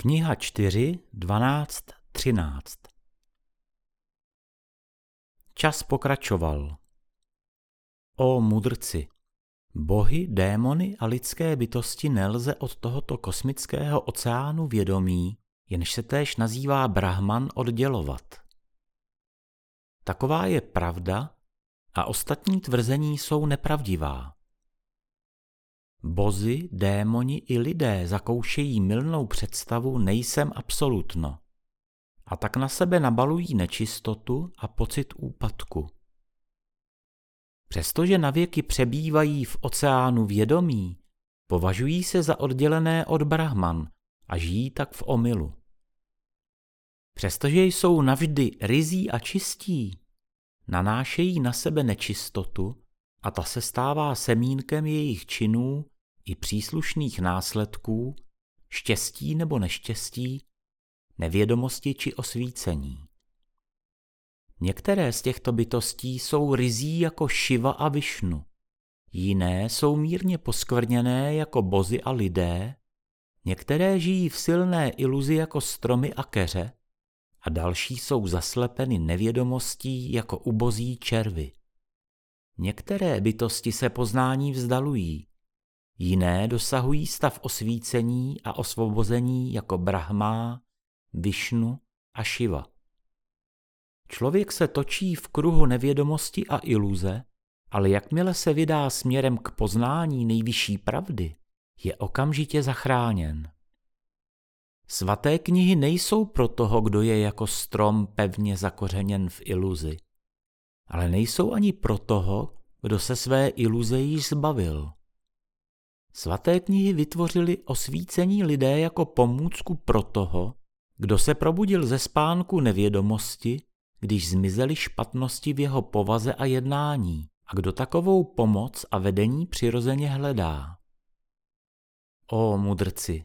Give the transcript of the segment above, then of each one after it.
Kniha 4, 12, 13 Čas pokračoval. O mudrci, bohy, démony a lidské bytosti nelze od tohoto kosmického oceánu vědomí, jenž se též nazývá Brahman, oddělovat. Taková je pravda a ostatní tvrzení jsou nepravdivá. Bozy, démoni i lidé zakoušejí milnou představu nejsem absolutno a tak na sebe nabalují nečistotu a pocit úpadku. Přestože navěky přebývají v oceánu vědomí, považují se za oddělené od Brahman a žijí tak v omylu. Přestože jsou navždy rizí a čistí, nanášejí na sebe nečistotu a ta se stává semínkem jejich činů i příslušných následků, štěstí nebo neštěstí, nevědomosti či osvícení. Některé z těchto bytostí jsou rizí jako Šiva a Višnu, jiné jsou mírně poskvrněné jako bozy a lidé, některé žijí v silné iluzi jako stromy a keře a další jsou zaslepeny nevědomostí jako ubozí červy. Některé bytosti se poznání vzdalují, jiné dosahují stav osvícení a osvobození jako Brahma, Višnu a Šiva. Člověk se točí v kruhu nevědomosti a iluze, ale jakmile se vydá směrem k poznání nejvyšší pravdy, je okamžitě zachráněn. Svaté knihy nejsou pro toho, kdo je jako strom pevně zakořeněn v iluzi, ale nejsou ani pro toho, kdo se své iluze již zbavil. Svaté knihy vytvořily osvícení lidé jako pomůcku pro toho, kdo se probudil ze spánku nevědomosti, když zmizely špatnosti v jeho povaze a jednání a kdo takovou pomoc a vedení přirozeně hledá. O mudrci,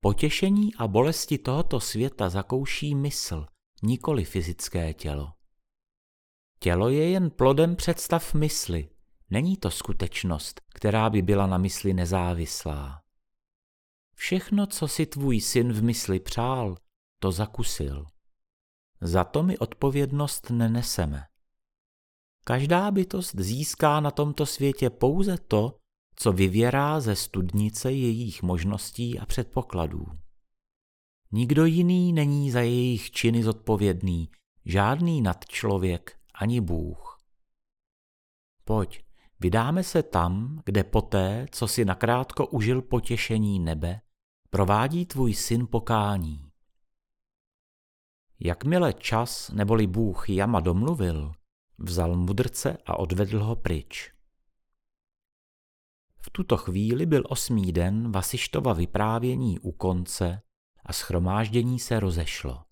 potěšení a bolesti tohoto světa zakouší mysl, nikoli fyzické tělo. Tělo je jen plodem představ mysli, není to skutečnost, která by byla na mysli nezávislá. Všechno, co si tvůj syn v mysli přál, to zakusil. Za to my odpovědnost neneseme. Každá bytost získá na tomto světě pouze to, co vyvěrá ze studnice jejich možností a předpokladů. Nikdo jiný není za jejich činy zodpovědný, žádný nadčlověk ani Bůh. Pojď, vydáme se tam, kde poté, co si nakrátko užil potěšení nebe, provádí tvůj syn pokání. Jakmile čas neboli bůh Jama domluvil, vzal mudrce a odvedl ho pryč. V tuto chvíli byl osmý den Vasištova vyprávění u konce a schromáždění se rozešlo.